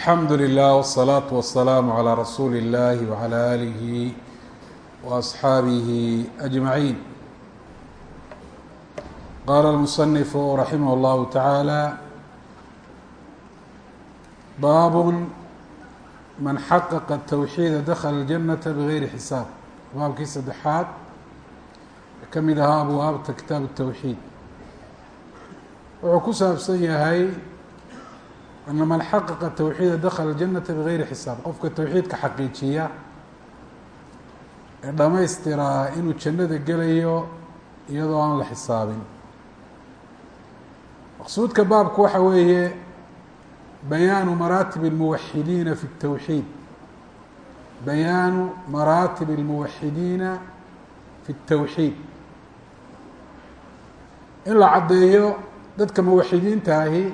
alxamdu lilah wsalaatu wasalaamu calaa rasuuli illahi wacalaa aalihi wa asxaabihi ajmaciin qaala almusanifu raximah llahu tacaala baabun man xaqaqa tawxiida dakhala aljannata bigayri xisaab baabkii saddexaad ka mid ahaa abwaabta kitaab tawxiid wuxuu ku saabsan yahay ana man xaqaqa tawxiida dakla اljanata bgayri xisaab qofka tawxiidka xaqiijiya ee dhamaystiraa inuu jannada gelayo iyadoo aan la xisaabin maqsuudka baabku waxa weeye bayaanu maraatib اlmuwaxidiina fi الtawxiid bayaanu maraatib اlmuwaxidiina fi الtawxiid in la caddeeyo dadka muwaxidiinta ahi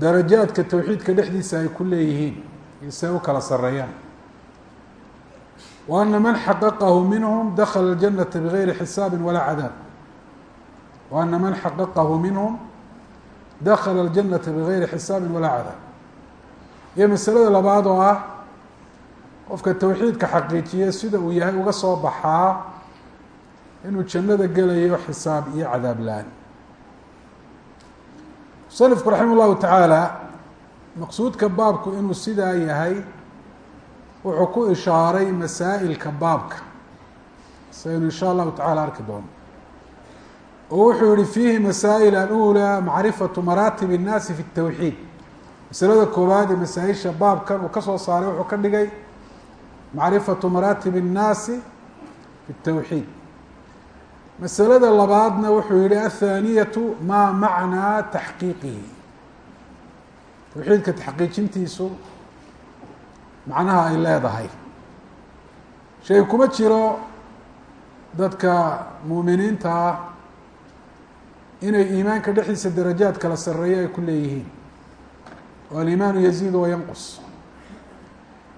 darajaadka tawxiidka dhexdiisa ay ku leeyihiin iyo see u kala sareeyaan wa ana man xaqaqahu minhum dakla اljanata bgayri xisaabi walaa cadaab. Wa ana man xaqaqahu minhum dakla اljanata bgayri xisaabi walaa cadaab. Iyo masalada labaad oo ah qofka tawxiidka xaqiijiya sida uu yahay uga soo baxaa inuu jannada gelayo xisaab iyo cadaab la'aan musanifku raxima llahu tacaala maqsuudka baabku inuu sidaa yahay wuxuu ku ishaaray masaa'ilka baabka saynu insha allahu tacala arki doono oo wuxuu yihi fiihi masaa'il alulaa macrifatu maraatib الnaasi fi الtawxiid masalada koowaad ee masaa-isha baabkan uu ka soo saaray wuxuu ka dhigay macrifatu maraatib الnaasi fi الtawxiid masalada labaadna wuxuu yihi athaaniyatu maa macnaa taxqiiqihi. Tawxiidka taxqiijintiisu macnaha ay leedahay. Shay kuma jiro dadka muuminiinta ah inay iimaanka dhexdiisa darajaad kala sareeyo ay ku leeyihiin. Oo alimaanu yaziidu wayanqus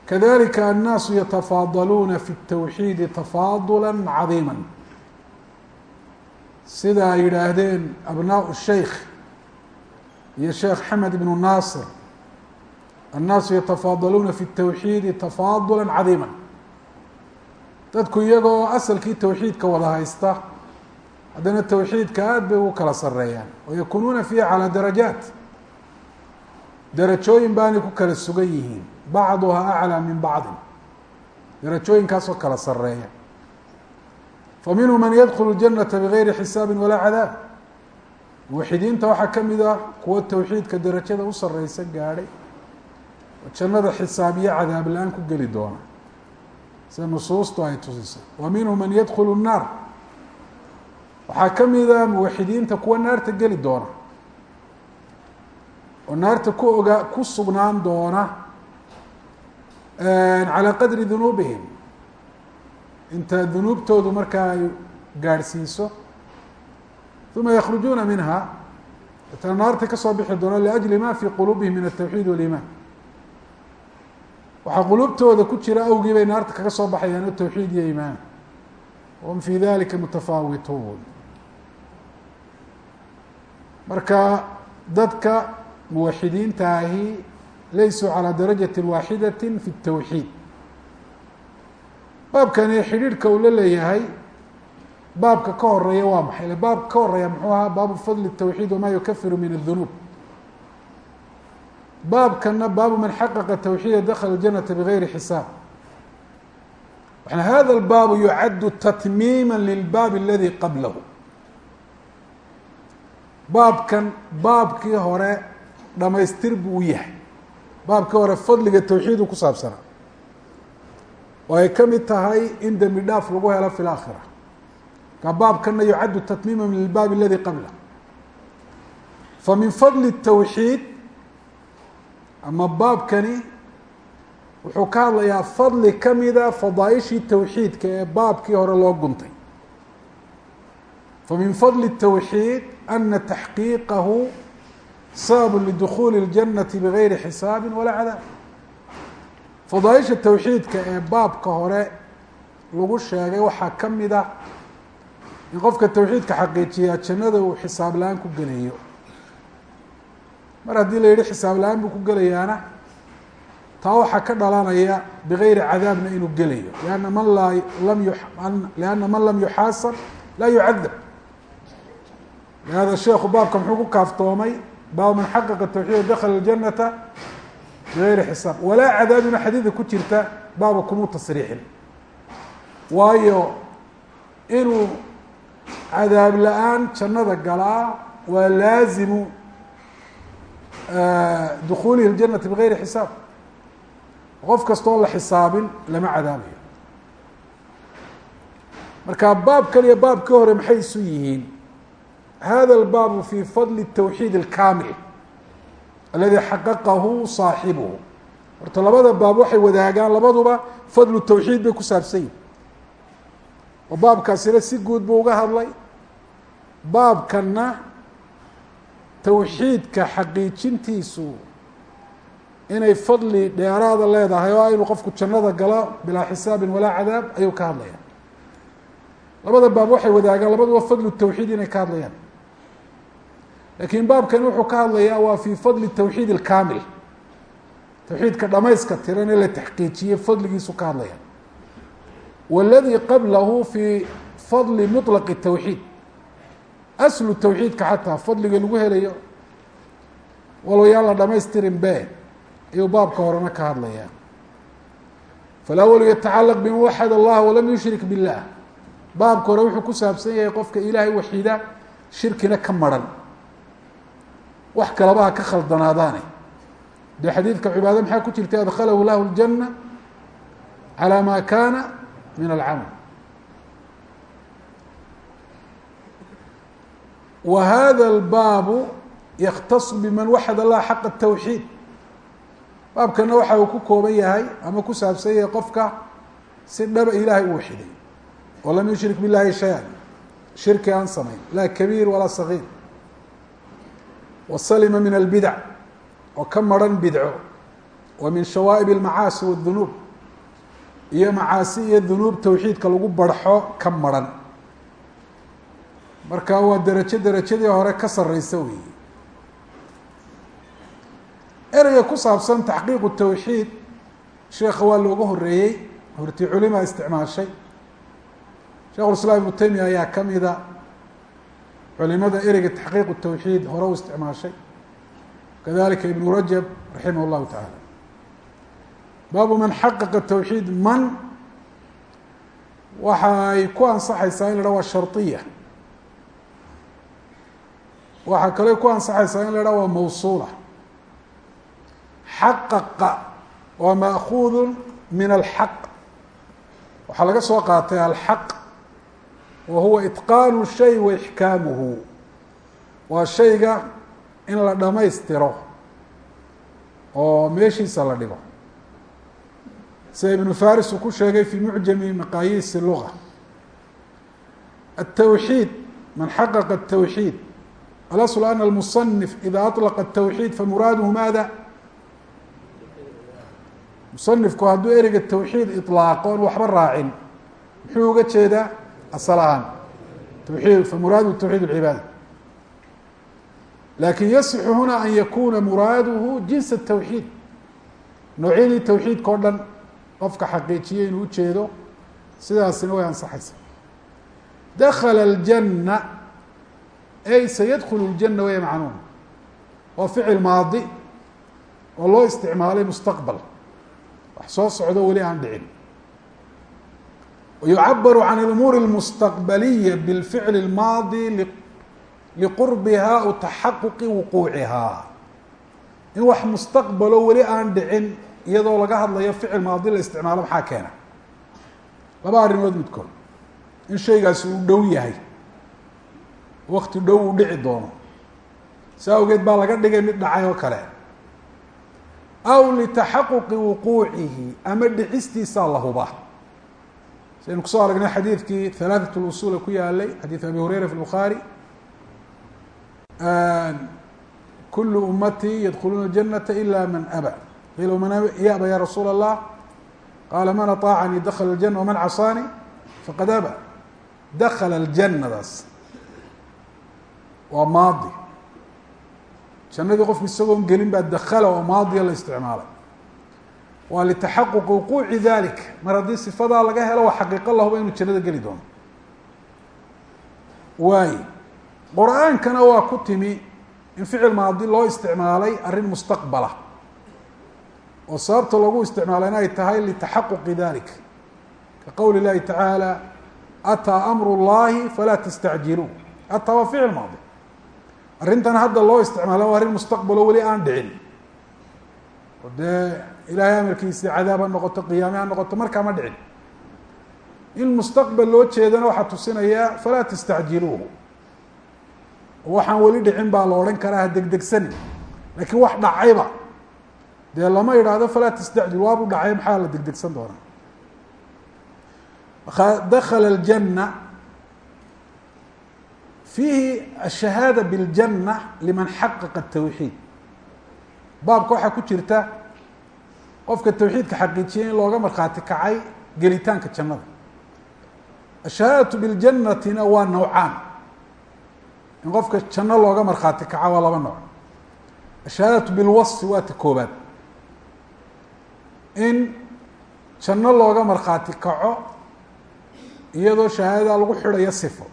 kadalika annaasu yatafaadaluuna fi الtawxiidi tafaadula cadiima sida ay yidhaahdeen abnaaء sheikh iyo sheekh xamed ibnu naasir annaasu yatafaadaluuna fi الtawxiidi tafaadula cadiima dadku iyagoo asalkii tawxiidka wada haysta haddana tawxiidka aad bay ugu kala sareeyaan wayakunuuna fiiha calaa darajaat darajooyin baanay ku kala sugan yihiin bacduhaa aclى min bacdi darajooyinkaasoo kala sareeya faminhu man yadkulu janata bgayri xisaabi walaa cadaab muwaxidiinta waxaa ka mid ah kuwo tawxiidka darajada u sareysa gaadhay oo jannada xisaab iyo cadaab la-aan ku geli doona sida nusuustu ay tusisay wa minhu man yadkulu الnaar waxaa ka mid a muwaxidiinta kuwa naarta geli doona oo naarta ku ogaa ku sugnaan doona calى qadri dunuubihim inta dunuubtoodu markaa ay gaadhsiiso uma yakrujuuna minha atana naarta kasoo bixi doona liأjli ma fi quluubihim min الtawxiid wاliimaan waxaa quluubtooda ku jira awgii bay naarta kaga soo baxayaan o tawxiid iyo iimaan wahum fi dalika mutafaawituun marka dadka muwaxidiinta ahi laysuu calى darajaة waaxidaة fi الtawxiid baabkani xidhiidhka uu la leeyahay baabka ka horeeya waa maxay baabka ka horeeya muxuu ahaa baabu fadli الtawxiid wama yukafiru min الdunuub baabkana baabu man xaqaqa tawxiida dakla اjanata bgayri xisaab hada اlbaabu yucaddu tatmiima lilbaab aladi qablahu baabkan baabkii hore dhamaystir buu u yahay baabkii hore fadliga tawxiidu ku saabsanaa oo ay ka mid tahay in dembi dhaaf lagu helo fi laakhira ka baabkana yucaddu tatmiima min ilbaab aladi qablah famin fadli الtawxiid ama baabkani wuxuu ka hadlayaa fadli kamida fadaaishii tawxiidka ee baabkii hore loo guntay famin fadli الtawxiid ana taxqiiqahu sabab lidukuli اljanati bgayri xisaabi walaa cadaab fadaaisha tawxiidka ee baabka hore lagu sheegay waxaa ka mid ah in qofka tawxiidka xaqiijiyaa jannada uu xisaab la'aan ku gelayo. Mar haddii la yihi xisaab la'aan buu ku gelayaana taa waxaa ka dhalanaya bigayri cadaabna inuu gelayo. Lianna man laa lam yu lianna man lam yuxaasab laa yucadab. Lihada sheekhu baabka muxuu ku kaaftoomay baab man xaqaqa tawxiid dakala aljanata bigayri xisaab walaa cadaabina xadiida ku jirta baaba kumuu tasriixin waayo inuu cadaab la-aan jannada galaa waa laazimu dukuulihi ljanati bigayri xisaab qof kastoo la xisaabin lama cadaabayo marka baabkan iyo baabkii hore maxay isu yihiin hada اlbaabu fi fadli الtawxiid اlkamil aladi xaqaqahu saaxibuhu horta labada baab waxay wadaagaan labaduba fadlu tawxiid bay ku saabsan yihiin oo baabkaasina si guud buu uga hadlay. Baabkanna tawxiidka xaqiijintiisu inay fadli dheeraada leedahay oo inuu qofku jannada galo bilaa xisaabin walaa cadaab ayuu ka hadlaya labada baab waxay wadaagaan labaduba fadlu tawxiid inay ka hadlayaan lakiin baabkani wuxuu ka hadlayaa waa fi fadli tawxiid اlkamil tawxiidka dhamayska tiran ee la taxqiijiyey fadligiisu ka hadlaya wاladii qablahu fi fadli muطlaq الtawxiid aslu tawxiidka xataa fadliga lagu helayo walow yaan la dhamaystirin be ayuu baabka horena ka hadlaya falawlu yatacalaq bima waxad allah walam yushrik biاllah baabka hore wuxuu ku saabsan yahay qofka ilaahay waxiida shirkina ka maran wax kalaba ha ka khaldanaadaane dee xadiidka cibaado maxaa ku jirtay adkhalahu lahu اljana calى ma kana min alcamal wa hada اlbaabu yaktaص biman waxad allah xaqa الtawxiid baabkana waxa uu ku kooban yahay ama ku saabsan yahay qofka si dhaba ilaahay u waxiday oo lam yushrik biاllahi shay-an shirki aan samayn laa kabiir walaa sagiir wasalima min albidac oo ka maran bidco wa min shawaa'ib almacaasi wadunuub iyo macaasi iyo dunuub tawxiidka lagu barxo ka maran marka waa derajo derajadii hore ka sareysa weeye ereyga ku saabsan taxqiiqu tawxiid sheekha waa looga horeeyey hortii culimaa isticmaashay shekhu islaam ibnu taymiya ayaa kamida culimada ereyga taxqiiqu tawxiid hore u isticmaashay. Kadalika ibnu rajab raximah llahu tacaala baabu man xaqaqa tawxiid man waxa ay ku ansaxaysaa in la ha waa shardiya waxaa kale ku ansaxaysaa in la ha waa mawsuula. Xaqaqa waa maakuudu min alxaq waxaa laga soo qaatay alxaq wa huwa itqaanu shay wa ixkaamuhu waa shayga in la dhamaystiro oo meeshiisa la dhigo sida ibnu faris uu ku sheegay fi mucjami maqaayiisi luga التwxiid man xaqqa التwxiid alasl ana الmuصنif ida aطlqa التwxiid famuraaduhu maada musanifku hadduu ereyga tawxiid iطlaaqo on waxba raacin muxuu uga jeedaa asal ahaan tawxiid famuraadu tawxiid اlcibaada lakin yasixu huna an yakuna muraaduhu jins الtawxiid noocyadii tawxiidka o dhan qofka xaqiijiye inuu ujeedo sidaasina way ansaxaysa dakla اljana ay sayadkulu اljana way macnuun waa ficil maadi oo loo isticmaalay mustaqbal wax soo socdo weli aan dhicin wayucabaru can اlumuuri اlmustaqbaliya bاlficl اlmaadi liqurbiha u taxaquqi wuquucihaa in wax mustaqbalo weli aan dhicin iyadoo laga hadlayo ficil maadi la isticmaalo maxaa keena laba arrimood midkood in shaygaasi uu dhow yahay wakti dhow uu dhici doono saa awgeed baa laga dhigay mid dhacay oo kale aw litaxaquqi wuquucihi ama dhicistiisaa la huba saynu kusoo aragnay xadiidkii halaatat lusuula ku yaalay xadiid abi hureyra fi bukhaari kul umatii yadkhuluuna janata ila man aba qiila man yaba ya rasuula allah qaala man aطaacanii dakla اljana waman casaanii faqad aba dakla اljanadaas waa maadi jannadii qofku isagoon gelin baa dakala oo maadiya la isticmaalay waa litaxaquqi wuquuci dalik mar haddii sifadaa laga helo waa xaqiiqo lahuba inuu jannada geli doono. Waay. Qur'aankana waa ku timi in ficil maadi loo isticmaalay arrin mustaqbala. Oo sababta lagu isticmaalayna ay tahay litaxaquqi dalik ka qowli اllahi tacaala ataa amru اllahi falaa tastacjiluu ataa waa ficil maadi. Arrintan hadda loo isticmaala waa arrin mustaqbalo weli aan dhicin. Dee ilaahay amarkiisa cadaab ha noqoto qiyaame ha noqoto markaa ma dhicin. In mustaqbal loo jeedana waxaa tusinayaa falaa tastacjiluuhu. Waxaan weli dhicin baa la odhan karaa ha degdegsanin. Laakiin wax dhacayba dee lama idhaahdo falaa tastacjil waabuu dhacay maxaa la degdegsan doonaa? Dakala aljanna fiihi ashahaada biاljanna liman xaqaqa atawxiid baabka waxaa ku jirta qofka tawxiidka xaqiijiyay in looga markhaati kacay gelitaanka jannada. Ashahaadatu biljanatina waa nawcaan. In qofka janno looga markhaati kaca waa laba nooc. Ashahaadatu bilwasfi waa ta koobaad in janno looga markhaati kaco iyadoo shahaadada lagu xidhayo sifo.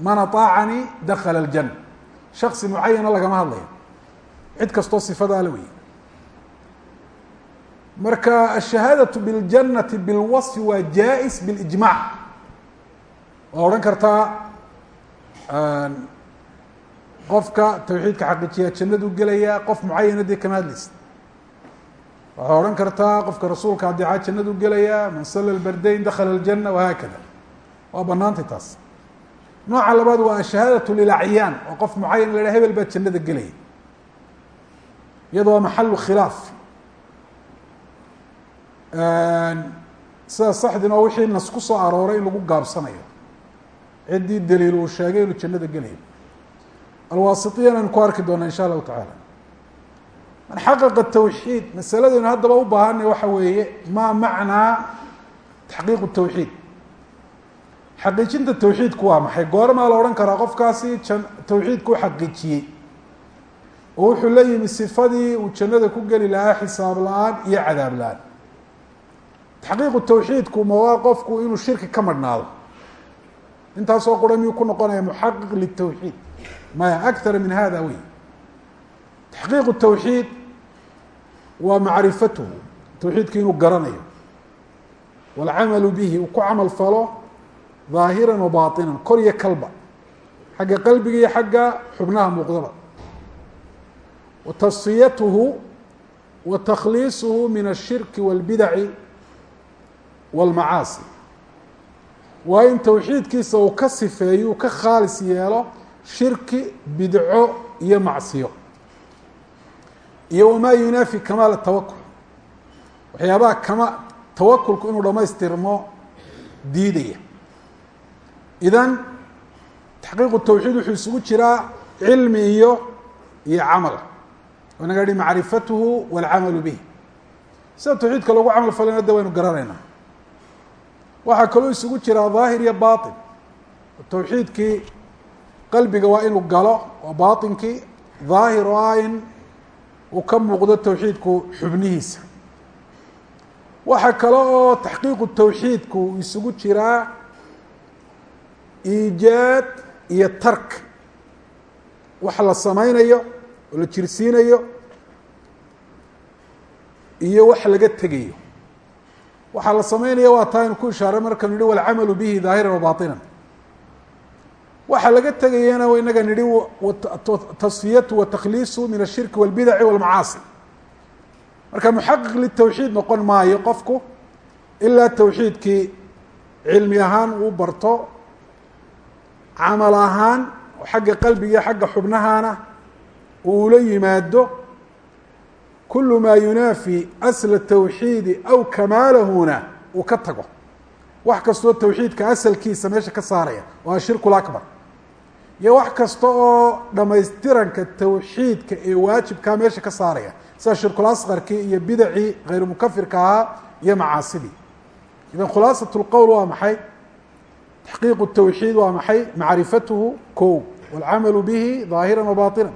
Man aطaacanii dakala اljana shaksi mucayana lagama hadlayo. Cid kastoo sifadaa la weeye marka ashahaadaةu biاljanati bilwaصfi waa jaa-is biاlijmac waa odhan kartaa qofka tawxiidka xaqiijiyaa jannadu gelayaa qof mucayana dee kama hadlaysa waxaa odhan kartaa qofka rasuulka adeecaa jannadu gelayaa man sala lbardayn dakala اljana wahaakada waa banaantay taas nooca labaad waa ashahaadaة lilacyaan oo qof mucayan la hebel baa jannada gelaya iyado waa maxalu khilaaf sida saxdina oo wixii nas ku soo arooray in lagu gaabsanayo. Ciddii daliil uu sheegay inuu jannada gelayo. Alwaasitiyana aynu ku arki doonaa insha allahu tacaala. Man xaqaqa tawxiid masaladaynu haddaba u baahanay waxa weeye maa macnaa taxqiiqu tawxiid. Xaqiijinta tawxiidku waa maxay? Goormaa la odhan karaa qofkaasi jan tawxiidku u xaqiijiyey. Oo wuxuu la yimi sifadii uu jannada ku geli lahaa xisaab la'aan iyo cadaab la'aan taxqiiqu tawxiidku ma waa qofku inuu shirki ka madhnaado intaasoo qura miyuu ku noqonaya muxaqiq litawxiid maya akara min hada wey taxqiiqu tawxiid waa macrifatuhu tawxiidki inuu garanayo waalcamalu bihi uu ku camal falo ظاahirا وbaطiنا kor iyo kalba xagga qalbiga iyo xagga xubnaha muuqdaba وتصfiyatuhu wa تkhliiصuhu min الshirki والbidaci wاlmacaasi waa in towxiidkiisa uu ka sifeeyo uu ka khaalis yeelo shirki bidco iyo macsiyo iyo wamaa yunaafi kamaal tawakul waxyaabaha kama tawakulku inuu dhamaystirmo diidaya idan taxqiiqu tawxiid wuxuu isugu jiraa cilmi iyo iyo camal inaga hi macrifatuhu walcamalu bih sida tawxiidka lagu camal falana de waynu garanaynaa waxaa kaloo isugu jiraa daahir iyo baطin tawxiidkii qalbiga waa inuu galo waa baطinkii daahir oo ah in uu ka muuqdo tawxiidku xubnihiisa. Waxaa kale oo taxqiiqu tawxiidku isugu jiraa iijaad iyo tark. Wax la sameynayo oo la jirsiinayo iyo wax laga tegayo waxaa la sameynaya waa taa aynu ku ishaaray markanu nihi walcamalu bihi daahiran wa baطinan waxa laga tegayana inaga nihi tasfiyatu wa takhliisu min ashirki walbidaci walmacaasi marka muxaqiq litawxiid noqon maayo qofku ilaa tawxiidkii cilmi ahaan uu barto camal ahaan xagga qalbiga xagga xubnahana uu ula yimaado kulu maa yunaafi asla tawxiidi aw kamaalahuna uu ka tago. Wax kastoo tawxiidka asalkiisa meesha ka saaraya waa ashirku lakbar iyo wax kasta oo dhamaystiranka tawxiidka ee waajibkaa meesha ka saaraya sida shirkul asqarkii iyo bidacii hayru mukafirka ahaa iyo macaasidii idan khulaasat lqowl waa maxay? Taxqiiqu tawxiid waa maxay? Macrifatuhu ko walcamalu bihi daahira wa baطina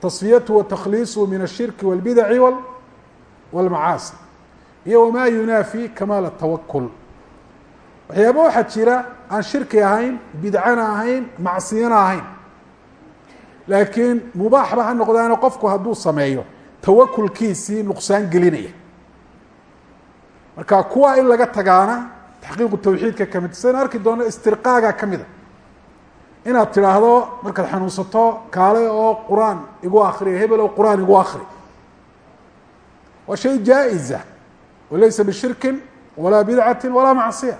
tasfiyatu wa takhliisu min ashirki walbidaci walmacaasi iyo wamaa yunaafi kamaal atawakul waxyaaba waxaa jira aan shirki ahayn bidcana ahayn macsiyana ahayn. Laakiin mubaaxba ha noqdaano qofku hadduu sameeyo tawakulkiisii nuqsaan gelinaya. Marka kuwa in laga tagaana taxqiiqu tawxiidka ka mid saynu arki doono istirqaaga kamida inaad tidhaahdo markaad xanuunsato kaale oo qur'aan igu akriya hebel oo qur'aan igu akri waa shay jaa-iza walaysa bishirkin walaa bidcati walaa macsiya.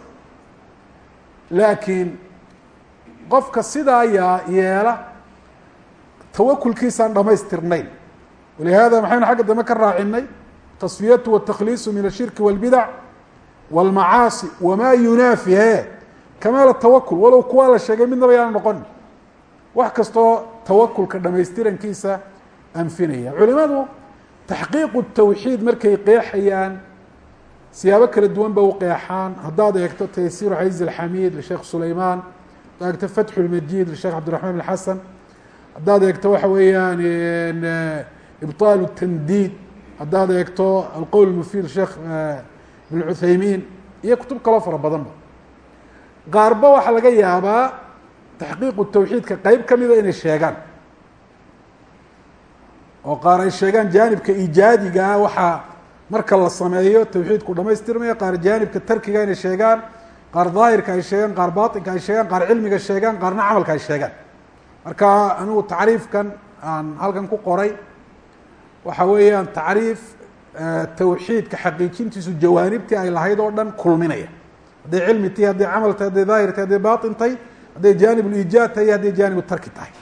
Laakiin qofka sidaa yaa yeela tawakulkiisaan dhamaystirnayn. Walihada maxaynu xagga dambe ka raacinay tasfiyatu watakliisu min ashirki walbidac walmacaasi wamaa yunaafi he kamaal tawakul walow kuwaa la sheegay midnaba yaana noqonin wax kastoo tawakulka dhamaystirankiisa anfinaya culimadu taxqiiqu tawxiid markay qeexayaan siyaabo kala duwan ba u qeexaan haddaad eegto taysiru caiz alxamiid lisheekh sulaymaan haddaad eegto fatxu lmajid lisheekh cabdiraxmaan bin haddaad eegto waxa weeyaan ibطaal tandiid haddaad eegto alqowl mufiid sheekh ibn cuthaymiin iyo kutub kaloo fara badanba qaarba waxaa laga yaabaa taxqiiqu tawxiidka qeyb kamida inay sheegaan. oo qaar ay sheegaan jaanibka iijaadigaa waxaa marka la sameeyo tawxiidku dhamaystirmaya qaar jaanibka tarkiga inay sheegaan qaar daahirka ay sheegaan qaar baطinka ay sheegaan qaar cilmiga sheegaan qaarna camalka ay sheegaan. Marka anigu tacriifkan aan halkan ku qoray waxa weeyaan tacriif tawxiidka xaqiijintiisu jawaanibtii ay lahayd oo dhan kulminaya hadday cilmi tahi hadday camal tahay hadday daahir tahay hadday baطin tahay hadday jaanib uliijaad tahay iyo hadday jaanib tarki tahay.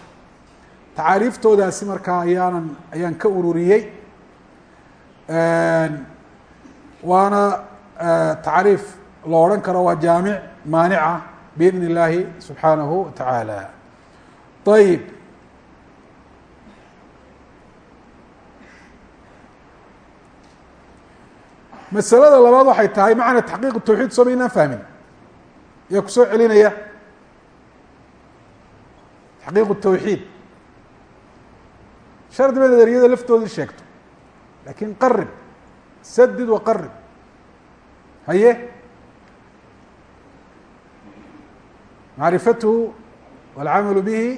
Tacaariiftoodaasi markaa ayaanan ayaan ka ururiyey waana tacriif la odhan karo waa jaamic maanica biidn illaahi subxaanahu wa ayib masalada labaad waxay tahay macna taxqiiq tawxiid sooma inaan fahmin yaa ku soo celinaya taxqiiq tawxiid shardi ba nadariyada laftoodii sheegto lakin qarib sadid waqarib haye macrifatuhu walcamalu bihi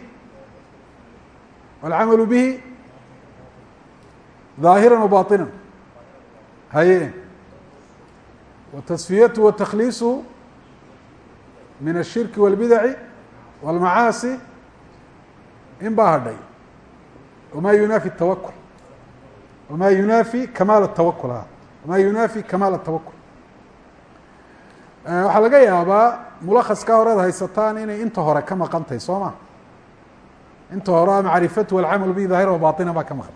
walcamalu bihi ظaahira وbaطina haye watasfiyatuhu watakliisuhu min الshirki wاlbidaci wاlmacaasi in baa hadhay wma yunaafi الtawakul wma yunaafi kamaal الtawakul ha wma yunaafi kamaal الtawakul waxaa laga yaabaa mulakhaska horead haysataan inay inta hore ka maqan tahay soo ma inta hore a macrifatu walcamalu bihi daahira wa baطina baa ka maqan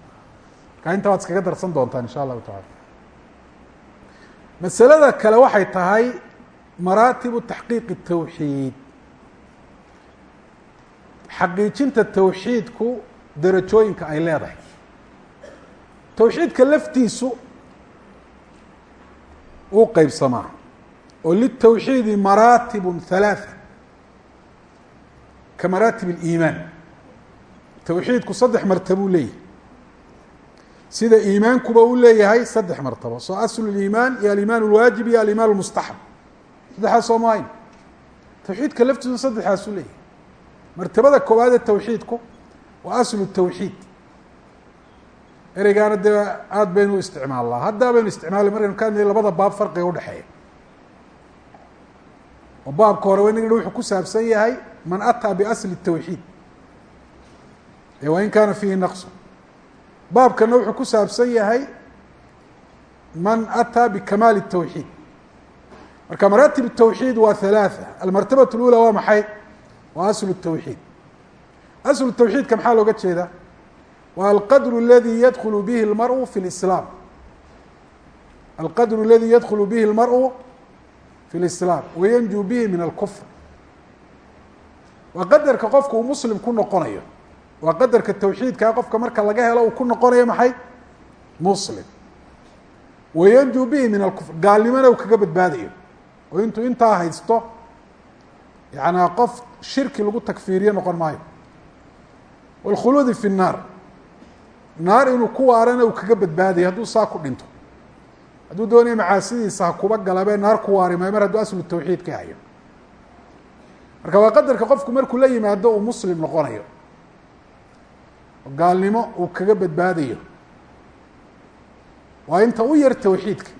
marka inta waad iskaga darsan doontaan insha allahu tacala masalada kale waxay tahay maraatibu taxqiiqi tawxiid. Xaqiijinta tawxiidku darajooyinka ay leedahay. Towxiidka laftiisu uu qeybsamaa oo litawxiidi maraatibu halaaa ka maraatib اliimaan towxiidku saddex martabuu leeyahy sida iimaankuba u leeyahay saddex martabo soo aslu اliimaan iyo alimaan اlwaajib iyo alimaan اlmustaxab saddexaas soo maayn tawxiidka laftiisu saddexaasu leeyahay martabada koowaad ee tawxiidku waa aslu tawxiid ereygaana dee aada baynu u isticmaalnaa haddaa baynu isticmaala markaynu ka hadlay labada baab farqiga udhexeeya oo baabka hore wa wuxuu ku saabsan yahay man ataa biasli الtawxiid ee wain kaana fiihi naqsu baabkana wuxuu ku saabsan yahay man ataa bikamaali الtawxiid marka maraatib الtawxiid waa halaaثa almartabaة اlأulى waa maxay waa aslu الtawxiid aslu tawxiidka maxaa looga jeedaa waa alqadru aladi yadkulu bihi اlmarءu fi اlislaam alqadru aladi yadkulu bihi اlmarءu fi اlislaam wayanjuu bihi min alkufr waa qadarka qofka uu muslim ku noqonayo waa qadarka tawxiidkaa qofka marka laga helo uu ku noqonayo maxay muslim wayanjuu bihi min alkufr gaalnimona uu kaga badbaadayo oo intuu intaa haysto yaعnaa qof shirki lagu takfiiriye noqon maayo wاlkhuluudi fi الnaar naar inuu ku waarana uu kaga badbaadayo hadduu saa ku dhinto hadduu doonaya macaasidiisa ha kuba galabee naar ku waari maayo mar hadduu aslu tawxiid ka hayo marka waa qadarka qofku markuu la yimaado uu muslim noqonayo oo gaalnimo uu kaga badbaadayo. Waa inta u yar tawxiidka.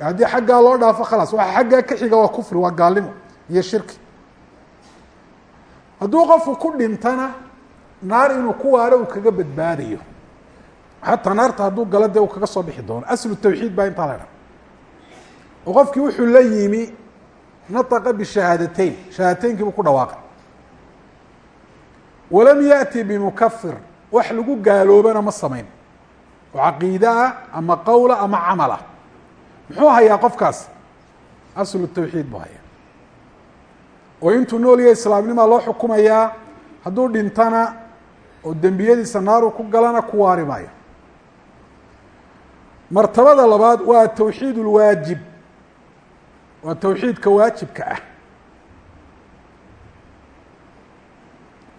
Haddii xaggaa loo dhaafo khalaas waxa xaggaa ka xiga waa kufri waa gaalnimo iyo shirki. Hadduu qofku ku dhintana naar inuu ku waaro uu kaga badbaadayo. Xataa naarta hadduu galo dee uu kaga soo bixi doono. Aslu tawxiid baa intaa la dha oo qofkii wuxuu la yimi nataqa bishahaadateyn shahaadateynkiibuu ku dhawaaqay walam yaأti bimukafir wax lagu gaaloobana ma samayn. Oo caqiide ah ama qowla ama camal ah muxuu hayaa qofkaas? Aslu tawxiid buu hayaa. Oo intuu nool yahay islaamnimaa loo xukumayaa hadduu dhintana oo dembiyadiisa naaru ku galana ku waari maayo. Martabada labaad waa tawxiid اlwaajib waa tawxiidka waajibka ah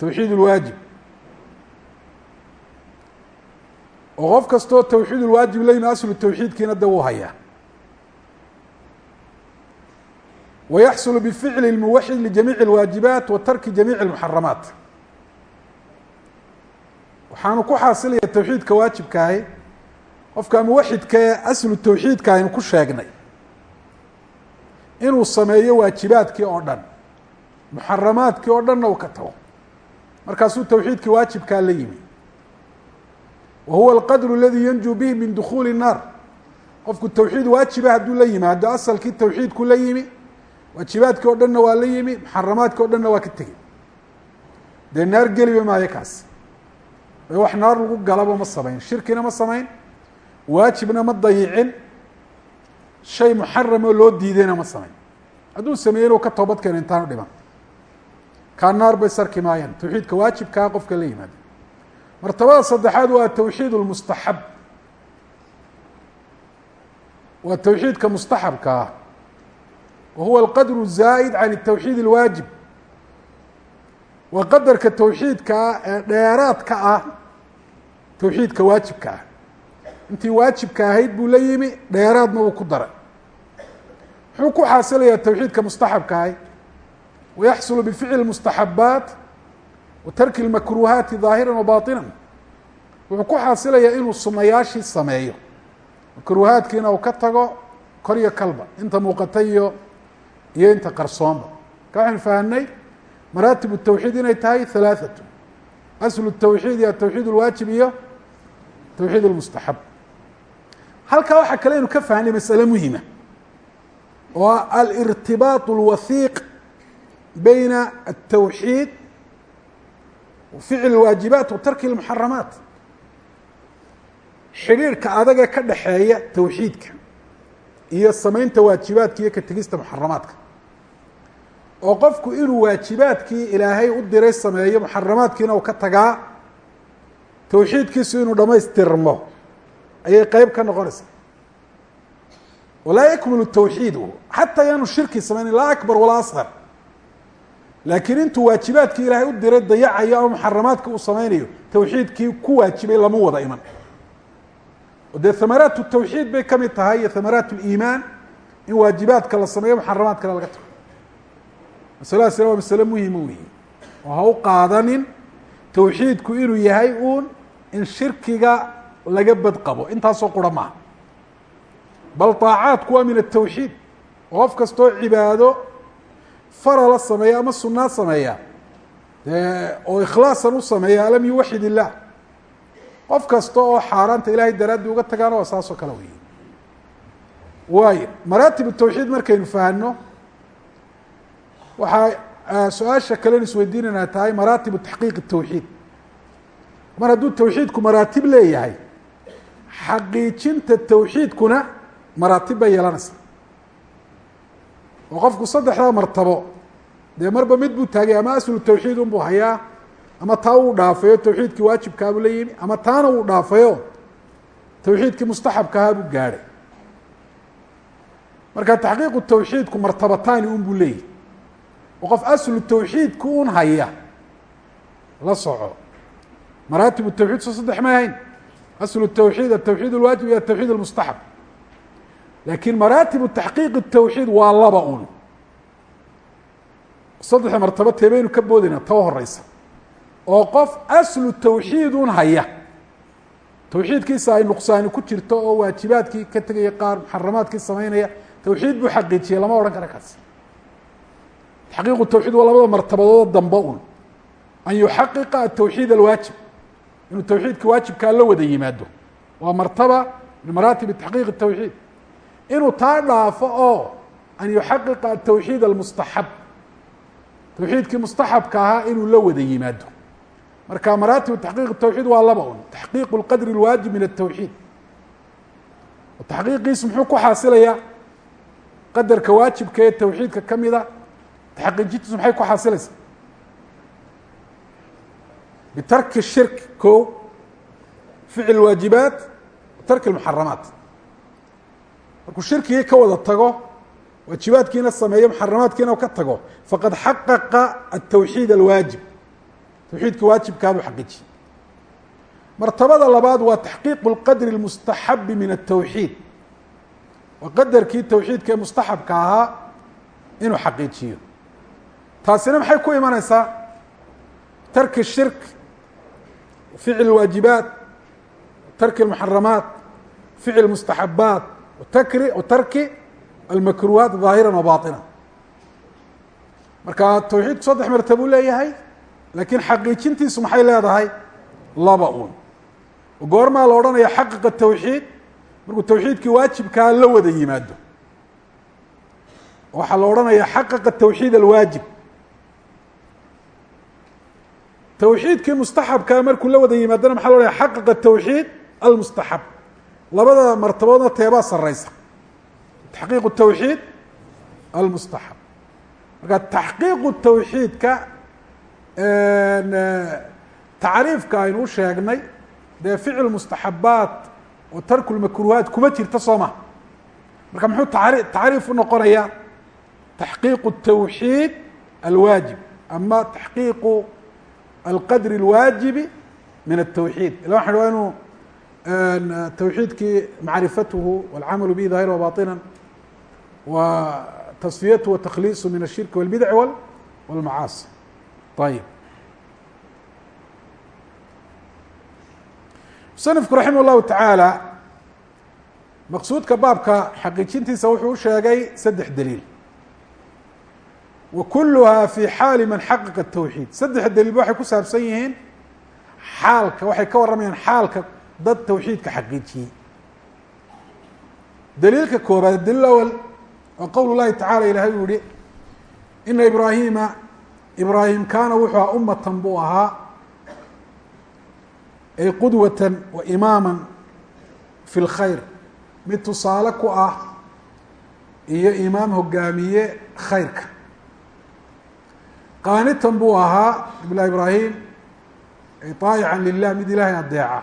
tawxiid اlwaajib oo qof kastoo tawxiid ulwaajib la yimi aslu tawxiidkiina de wuu hayaa wayaxsulu bificli اlmuwaxid lijamiic اlwaajibaat wa tarki jamiic اlmuxaramaat waxaanu ku xaasilaya tawxiidka waajibkaahi qofka muwaxidka ee aslu tawxiidka aynu ku sheegnay inuu sameeyo waajibaadkii oo dhan muxaramaadkii oo dhanna uu ka tago markaasuu tawxiidkii waajibkaa la yimi. Wa huwa alqadru aladi yanjuu bihi min dukuuli الnaar qofku tawxiid waajiba hadduu la yimaado asalkii tawxiidku la yimi waajibaadkii o dhanna waa la yimi muxaramaadkii o dhanna waa ka tegey. Dee naar geliba maayo kaas. Ee wax naar lagu galaba ma samayn shirkina ma samayn waajibna ma dayicin shay muxaramoo loo diidayna ma samayn. Hadduu sameeye inuu ka toobad keeno intaanu dhiman kaanaar bay sarki maayeen. Tawxiidka waajibkaa ah qofka la yimaada martabada saddexaad waa tawxiid lmustaxab waa tawxiidka mustaxabka ah. Wa huwa alqadru zaa'id can tawxiid اlwaajib waa qadarka tawxiidka ah ee dheeraadka ah tawxiidka waajibka ah. Intii waajibka ahayd buu la yimi dheeraadna uu ku daray. Muxuu ku xaasilayaa towxiidka mustaxabka ahy wayaxsulu bificli mustaxabaat wa tarki اlmakruhaati ظaahira wa baطina wuxuu ku xaasilayaa inuu sunayaashii sameeyo makruhaadkiina uu ka tago kor iyo kalba inta muuqata iyo iyo inta qarsoonba ka waxaynu fahamnay maraatib الtawxiid inay tahay halaaثatu aslu الtawxiid iyo atawxiid اlwaajib iyo tawxiid اlmustaxab halkaa waxaa kale aynu ka fahnay masale muhima oo ah alirtibaaط اlwahiiq bayna الtawxiid ficl اlwaajibaat wa tarki اlmuxaramaat xidhiirhka adagee ka dhaxeeya tawxiidka iyo samaynta waajibaadka iyo ka tegista muxaramaadka oo qofku inuu waajibaadkii ilaahay u diray sameeyo muxaramaadkiina uu ka tagaa tawxiidkiisu inuu dhamaystirmo ayay qeyb ka noqonaysaa walaa yakmulu tawxiidu xataa yaanu shirki samaynin laa akbar walaa asqar laakiin intuu waajibaadki ilaahay u diray dayacayo ama muxaramaadka uu samaynayo tawxiidkii ku waajibay lama wada iman. Oo dee amaraat tawxiid bay ka mid tahay iyo amaraat liimaan in waajibaadka la sameeyo muxaramaadkana laga tago. Masladaasina waa masale muhima wey oo ha u qaadanin tawxiidku inuu yahay uun in shirkiga laga badqabo. Intaasoo qura maaha bal aacaatku waa min atawxiid oo qof kastoo cibaado farala sameeya ama sunaa sameeya. Oo ikhlaasan u sameeya alam yuwaxid illaah qof kasta oo xaaraanta ilaahay daraaddi uga tagaan waa saasoo kale wey waayo maraatibu tawxiid markaynu fahanno waxaa su'aasha kalen isweydiinaynaa tahay maraatibu taxqiiqi tawxiid. Mar hadduu tawxiidku maraatib leeyahay xaqiijinta tawxiidkuna maraatib bay yeelanaysa oo qofku saddexdaa martabo dee marba mid buu taagay ama aslu tawxiid un buu hayaa? Ama taa uu dhaafayo tawxiidkii waajibkaabuu la yimi ama taana uu dhaafayo tawxiidkii mustaxabka buu gaadhay. Marka taxqiiqu tawxiidku martabataani un buu leeyahy oo qof aslu tawxiidku un haya la soco. Maraatibu tawxiid soo saddex may ahayn. Aslu tawxiid atawxiid alwaajib iyo atawxiid almustaxab laakiin maraatibu taxqiiq الtawxiid waa laba un saddexa martabo teebaynu ka boodayna ta horeysa oo qof aslu tawxiid un haya. Tawxiidkiisa ay nuqsaani ku jirto oo waajibaadkii ka tegaya qaar muxaramaadkii samaynaya tawxiid buu xaqiijiyay lama odhan kara kaas. Taxqiiqu tawxiid waa labada martabadooda dambe un an yuxaqiqa atawxiid alwaajib. Inuu tawxiidka waajibkaa la wada yimaado. Waa martaba min maraatibi taxqiiq الtawxiid inuu taa dhaafo oo an yuxaqiqa atawxiid almustaxab tawxiidkii mustaxabka ahaa inuu la wada yimaado marka maraatib taxqiiq الtawxiid waa laba un taxqiiq اlqadri اlwaajib min الtawxiid taxqiiqiis muxuu ku xaasilayaa qadarka waajibka ee tawxiidka kamida taxqiijintiisu maxay ku xaasilaysaa bitarki shirk ko ficil waajibaat tarki اmuxaramaat markuu shirkigii ka wada tago waajibaadkiina sameeyo muxaramaadkiina ka tago faqad xaqaqa atawxiid alwaajib tawxiidka waajibkaabuu xaqiijiyey martabada labaad waa taxqiiqu اlqadri اlmustaxabi min الtawxiid waa qadarkii tawxiidka ee mustaxabka ahaa inuu xaqiijiyo taasina maxay ku imanaysaa tarki shirk ficil waajibaat tarki اmuxaramaat ficil mustaxabaat takri tarki almakruhaat ظaahira wa baطina marka tawxiidku saddex martabuu leeyahay laakiin xaqiijintiisu maxay leedahay? Laba un goormaa la odhanaya xaqiqa tawxiid markuu tawxiidkii waajibkaa la wada yimaado. Waxaa la odhanaya xaqiqa tawxiid alwaajib. Tawxiidkii mustaxabkaa markuu la wada yimaadona maxa la ohanaya xaqiqa tawxiid almustaxab. Labada martaboodna teebaa sareysa taxqiiqu tawxiid almustaxab marka taxqiiqu tawxiidka tacriifka aynu u sheegnay dee ficil mustaxabaat oo tarku lmakruhaat kuma jirta soo ma marka muxuu tari tacriif u noqonayaa taxqiiqu الtawxiid alwaajib ama taxqiiqu alqadri اlwaajibi min الtawxiid ila waxan waa inuu tawxiidkii macrifatuhu wاlcamalu bihi daahira wabaطina wa tasfiyatu watakliisu min الshirki wاlbidc wاlmacaasi ayib musanifku raximah اllahu tacaala maqsuudka baabka xaqiijintiisa wuxuu u sheegay saddex daliil wa kuluhaa fi xaali man xaqiqa الtawxiid saddex daliilba waxay ku saabsan yihiin xaalka waxay ka warramayaan xaalka dad tawxiidka xaqiijiyey daliilka koobaad daliil awal waa qowl llahi tacala ilahay uu yihi ina ibraahima ibraahim kaana wuxuu ahaa umatan buu ahaa ay qudwatan wa imaama fi اlkhayr mid tusaale ku ah iyo imaam hogaamiye khayrka qaanitan buu ahaa ibla ibraahim طaayica lilah mid ilaahay adeeca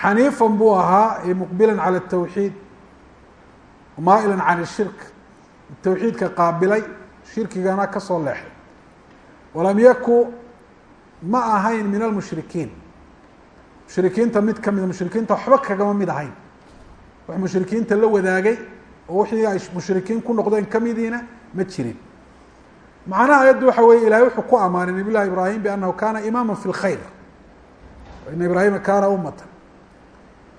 xaniifan buu ahaa ay muqbilan calى الtawxiid maa'ila can الshirk tawxiidka qaabilay shirkigana ka soo leexay. Walam yaku ma ahayn min almushrikiin. Mushrikiinta mid ka mida mushrikiinta waxba kagama mid ahayn. Wax mushrikiinta la wadaagay oo wixii ay mushrikiin ku noqdeen kamidiina ma jirin. Macnaha ayaddu waxa weye ilahay wuxuu ku amaanay nabiy llahi ibraahim biannahu kana imaama fi lkhayr ina ibraahima kaana ummatan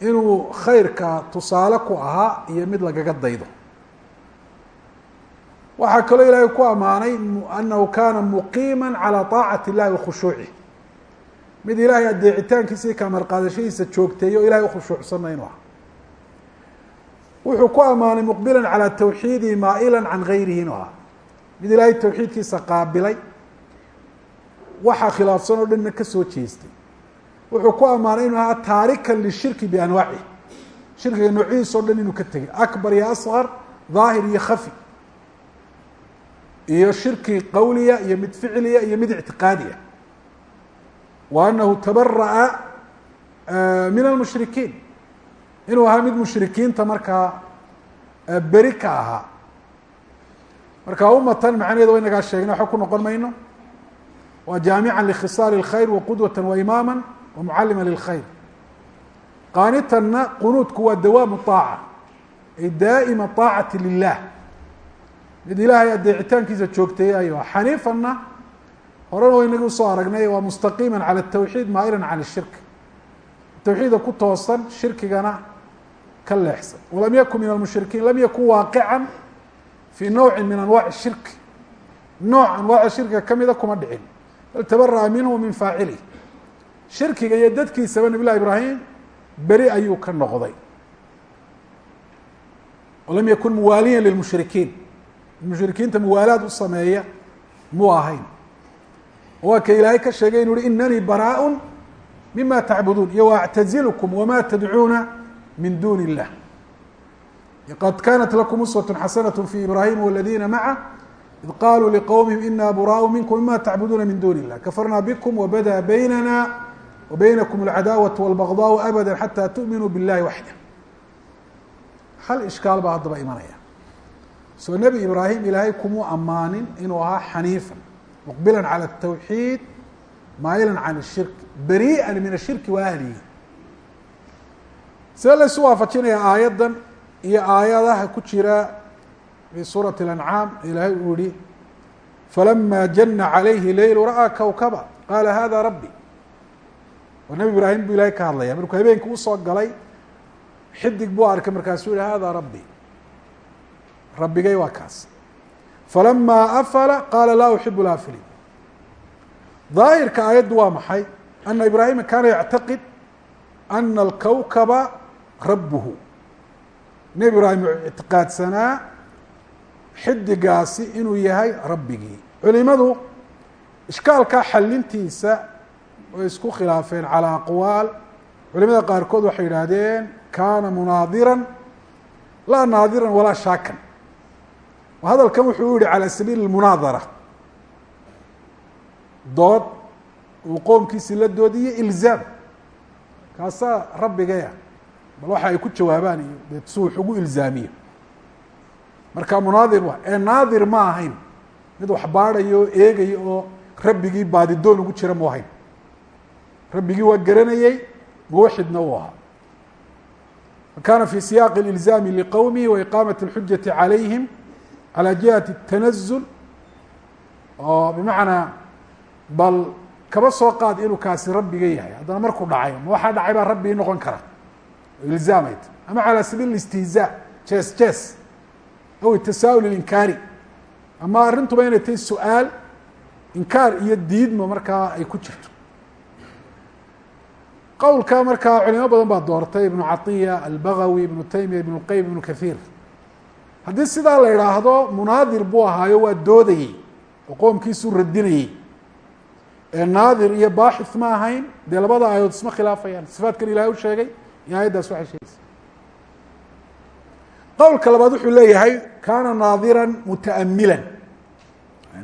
inuu khayrka tusaale ku ahaa iyo mid lagaga daydo waxaa kaloo ilaahay ku amaanay anahu kana muqiima calى طaacati اllahi wa khushuucih mid ilaahay adeecitaankiisa iyo kamar qaadashadiisa joogteeyo o ilahay ukhushuucsanna inuu aha wuxuu ku amaanay muqbila calى tawxiidi maa'ila can gayrihi inuu aha mid ilaahay tawxiidkiisa qaabilay waxaa khilaafsan oo dhanna ka soo jeestay wuxuu ku amaanay inuu ahaa taarikan lishirki bianwaacih shirkiga noocyadiis o dhan inuu ka tegay. Akbar iyo asqar daahir iyo khafi. Iyo shirki qawliya iyo mid ficliya iyo mid ictiqaadiya. Wa anahu tabara'a min almushrikiin. Inuu ahaa mid mushrikiinta markaa beri ka ahaa. Marka umatan macnaheeda wa inagaa sheegna waxba ku noqon mayno. Waa jaamica likhisaali اlkhayr waqudwata waimaama wamucalima lilkhayr qaanitanna qunuudku waa dawaamu طaaca ay daa'ima طaacati lilah mid ilaahay adeecitaankiisa joogteeyayo xaniifanna horena waynagi usoo aragnay waa mustaqiima calى الtawxiid maaila can الshirk tawxiida ku toosan shirkigana ka leexsan walam yakun min almushrikiin lam yakun waaqica fii nawci min anwaci shirki nooc anwaaca shirkiga kamida kuma dhicin bal tabara'a minhu min faacilih shirkiga iyo dadkiisaba nabi llahi ibraahim beri ayuu ka noqday walam yakun muwaaliya lilmushrikiin mushrikiinta muwaalaad u sameeya muu ahayn waa ka ilaahay ka sheegay inu uhi inanii baraaء mima tacbuduun iyo waactazilkum wma tadcuuna min duni اllah qad kanat lakum uswaة xasanaة fi ibrahima wاladina maca id qaluu liqowmihim ina buraaء minkum mima tacbuduuna min duni اllah kafarna bkm wbada baynana wabaynakum اlcadaawaة wاlbagضاء abada xatى tuؤminuu biاllahi waxda hal ishkaal baa haddaba imanaya soo nebi ibraahim ilaahay kumuu ammaanin inuu ahaa xaniifa muqbila calى الtawxiid maayila can الshirk beriiئa min الshirki wa ahlihi see laysu waafajinaya aayaddan iyo aayadaha ku jira fi suuraةi الأncaam ilaahay uu yihi falama jana عalayhi leyl ra'aa kowkaba qaala hada rabbi waa nebi ibraahim buu ilahay ka hadlaya markuu habeenkii u soo galay xidig buu arkay markaasuu yihi hada rabbi. Rabbigay waa kaas. Falama afla qaala laa uxib اlaafiliin daahirka aayaddu waa maxay? Ana ibraahima kaana yactaqid ana alkowkaba rabbuhu. Nebi ibraahim wuxuu ictiqaadsanaa xidigaasi inuu yahay rabbigii. Culimadu ishkaalkaa xalintiisa way isku khilaafeen calى aqwaal culimada qaarkood waxay yidhaahdeen kaana munaadiran laa naadiran walaa shaakan hadalkan wuxuu u yihi calى sabiili اmunaadara dood uu qoomkiisi la doodiyo ilzaam kaasaa rabbigaya bal waxa ay ku jawaabaan iyo de si wax ugu ilzaamiyo marka munaadir wa ee naadir ma ahayn mid wax baadhayo oo eegayo oo rabbigii baadidoon ugu jira mu ahayn rabbigii waa garanayey muwaxidna uu ahaa fakana fi siyaaqi اlilzaami liqowmihi wa iqaamati اlxujati calayhim calى jihati الtanazul oo bimacnaa bal kaba soo qaad inuu kaasi rabbiga yahay haddana markuu dhacay ma waxaa dhacay baa rabbigii noqon kara ilzaamayt ama calى sabiil istihzaa jees jees aw tasaa'ul inkaari ama arrintuba inay tahay su-aal inkaar iyo diidma markaa ay ku jirto qowlka markaa culimo badan baa doortay ibnu caiya albagawi ibnu taymiya ibnu qayim ibnu kahiir haddii sidaa la idhaahdo munaadir buu ahaayo waa doodayey oo qoomkiisuu radinayey. Ee naadir iyo baaxith ma ahayn dee labada aayadood isma khilaafayaan. Sifaatkan ilahay u sheegay iyo aayaddaas waxay sheegaysa. Qowlka labaad wuxuu leeyahay kaana naadiran mutaamilan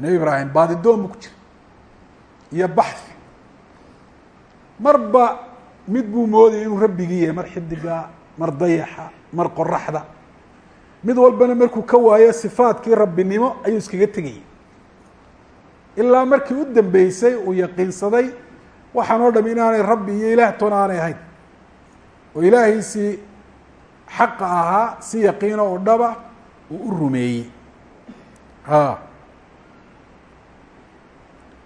nebi ibraahim baadidoon buu ku jira iyo baxhi marba mid buu moodayay inuu rabbigii yahay mar xidiga mar dayaxa mar qoraxda. Mid walbana markuu ka waayo sifaatkii rabbinimo ayuu iskaga tegayay ilaa markii u dambeysay uu yaqiinsaday waxaan oo dham inaanay rabbi iyo ilaah toona aanay ahayn. Oo ilaahiisii xaqa ahaa si yaqiino oo dhaba uu u rumeeyey. A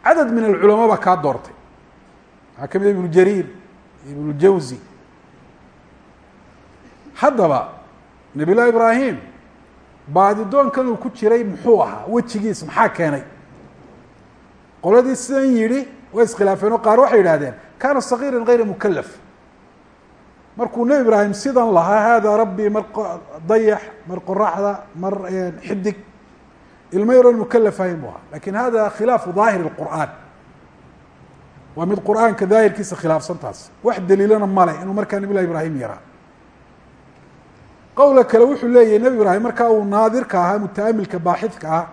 cadad min alculamaa baa kaa doortay. Waxaa ka mid a ibnu jariir ibnu jawzi. Haddaba nabiy llahi ibraahim baadidoonkan uu ku jiray muxuu ahaa wejigiis maxaa keenay? Qoladii sidan yidhi way iskhilaafeen oo qaar waxay yidhahdeen kaana sagiira gayra mukalaf markuu nebi ibraahim sidan lahaa hada rabbii mar dayax mar qoraxda mar xidig. Ilmo yaroon mukalaf ahayn bu ahaa. Lakin hada khilaafu daahiri اqur'aan waa mid qur'aanka daahirkiisa khilaafsan taas. Wax daliilana male inuu markaa nabi llahi ibraahim yaraa. Qowla kale wuxuu leeyahy nebi ibraahim markaa uu naadirka ahaa mutaamilka baaxidka ah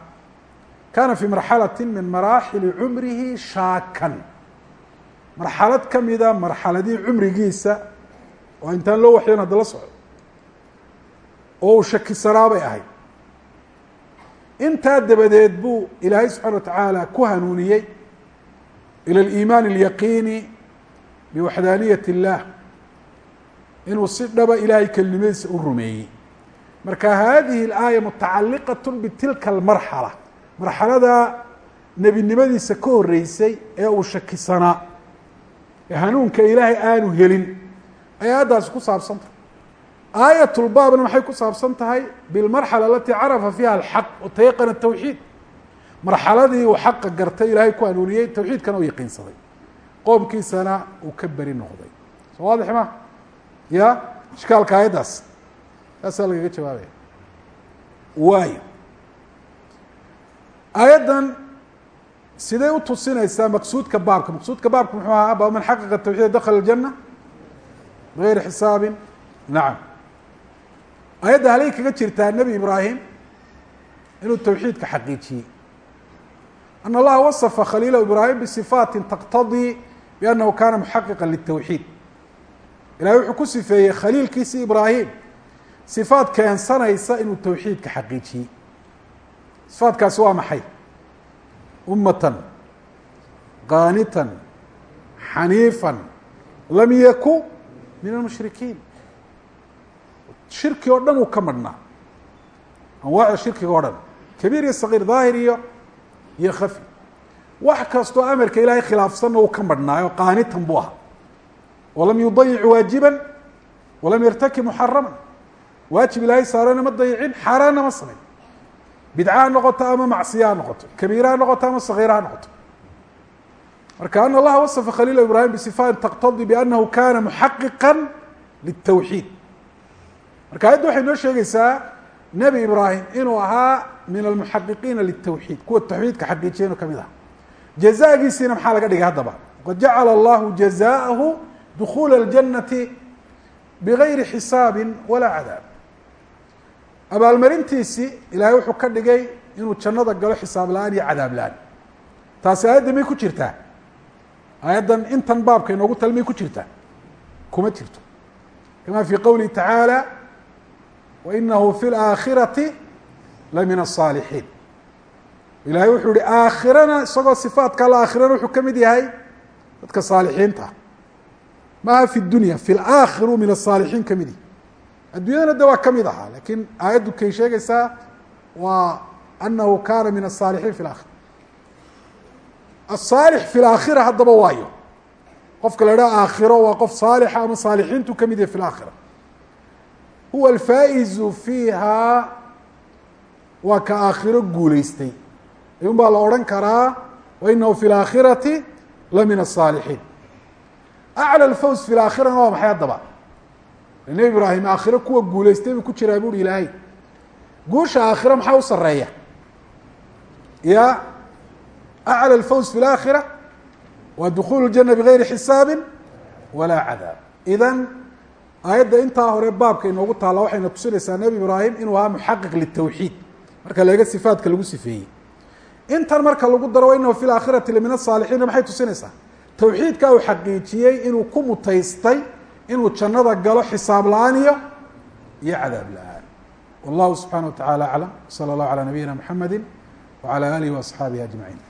kaana fii marxalati min maraaxili cumrihi shaakan. Marxalad kamida marxaladii cumrigiisa oo intaan loo waxyan hadda la socdo oo uu shakisanaa bay ahayd. Intaa dabadeed buu ilaahay subxana wa tacaala ku hanuuniyey ilى اliimaan اlyaqiini biwaxdaaniyat اllah inuu si dhaba ilaahay kelinimadiisa u rumeeyey marka hadihi اlaaya mutacaliqaة bitilka اlmarxala marxalada nebinimadiisa ka horeysay ee uu shakisanaa ee hanuunka ilaahay aanu helin ayay aayaddaasi ku saabsan tahay aayat lbaabna maxay ku saabsan tahay bilmarxala alati carafa fiiha alxaq watayaqana tawxiid marxaladii uu xaqa gartay ilaahay ku hanuuniyey tawxiidkana u yaqiinsaday qoomkiisana uu ka beri noqday. Soo waadix ma? Ya ishkaalka aayaddaas. Taasaa lagaga jawaabaya waayo. Aayaddan siday u tusinaysaa maqsuudka baabka. Maqsuudka baabka muxuu ahaa baab man xaqiqa tawxiid dakla اljana bigayri xisaabin. Nacam ayadda halay kaga jirtaa nebi ibraahim inuu tawxiidka xaqiijiyey an allaha wasafa khaliila ibraahim bisifaati taqtadii biannahu kana muxaqiqa litawxiid ilahay wuxuu ku sifeeyey khaliilkiisi ibraahim sifaad keensanaysa inuu tawxiidka xaqiijiyey sifaadkaasi waa maxay ummatan qaanitan xaniifan lam yaku min almushrikiin shirki oo dhan uu ka madhnaa anwaacda shirkiga o dhan kabiir iyo sagiir daahir iyo iyo khafi. Wax kastoo amarka ilaahay khilaafsanna uu ka madhnaayo qaanitan buu ahaa. Walam yudayic waajiban walam yartakib muxaraman waajib ilaahay saarana ma dayicin xaaraanna ma samayn. Bidca ha noqoto ama macsiya ha noqoto kabiira ha noqoto ama sagiira ha noqoto marka an allaha wasafa khaliila ibraahim bisifaat taqtadi biannahu kana muxaqiqa litawxiid marka ayadda waxay noo sheegaysaa nebi ibraahim inuu ahaa min almuxaqiqiina litawxiid kuwa tawxiidka xaqiijiya inuu ka mid aha jazaagiisiina maxaa laga dhigay haddaba? Qad jacala allahu jazaaءahu dukula اljanati bigayri xisaabi walaa cadaab. Abaalmarintiisii ilaahay wuxuu ka dhigay inuu jannada galo xisaab la'aan iyo cadaab la'aan. Taasi aayadda may ku jirtaa. Aayaddan intan baabka inoogu tal may ku jirtaa. Kuma jirto. Kama fi qowlihi tacaala wainahu fi laakhirati la min asaalixiin ilaahay wuxuu yihi aakhirana isagoo sifaadka al aakhirana wuxuu ka mid yahay dadka saalixiinta maaha fi dunya fi laakhiruu min asaalixiin ka mid yahay addunyadana de waa ka mid ahaa laakiin aayaddu kay sheegaysaa waa anahu kana min asaalixiin fi laakhira asaalix fi laakhira haddaba waayo qofka la idhaha aakhiro waa qof saalixa ama saalixiintu ka mid yahay fi laakhira huwa alfaa'izu fiiha waa ka aakhiro guuleystay ayuun baa la odhan karaa wainahu fi laakhirati la min aلصaalixiin aclى اlfawz fi laakhirana waa maxay haddaba nebi ibraahim aakhiro kuwa guuleystay buu ku jiraa buuhi ilaahay guusha aakhiro maxaa u sareeya ya aclى اlfawz fi اlaakhira waa dukulu اljana bigayri xisaabi walaa cadaab idan aayadda intaa hore baabka inoogu taalla waxayna tusinaysaa nebi ibraahim inuu ahaa muxaqiq litawxiid marka laga sifaadka lagu sifeeyey. Intan marka lagu daro wa wainahu fi laakhirati lamin asaalixiinna maxay tusinaysaa? Tawxiidka uu xaqiijiyey inuu ku mutaystay inuu jannada galo xisaab la'aan iyo iyo cadaab la'aan. Wallahu subxaana wa tacaala aclam sala allahu calaa nabiyina muxamedi wacala aalihi waasxaabihi ajmaciin.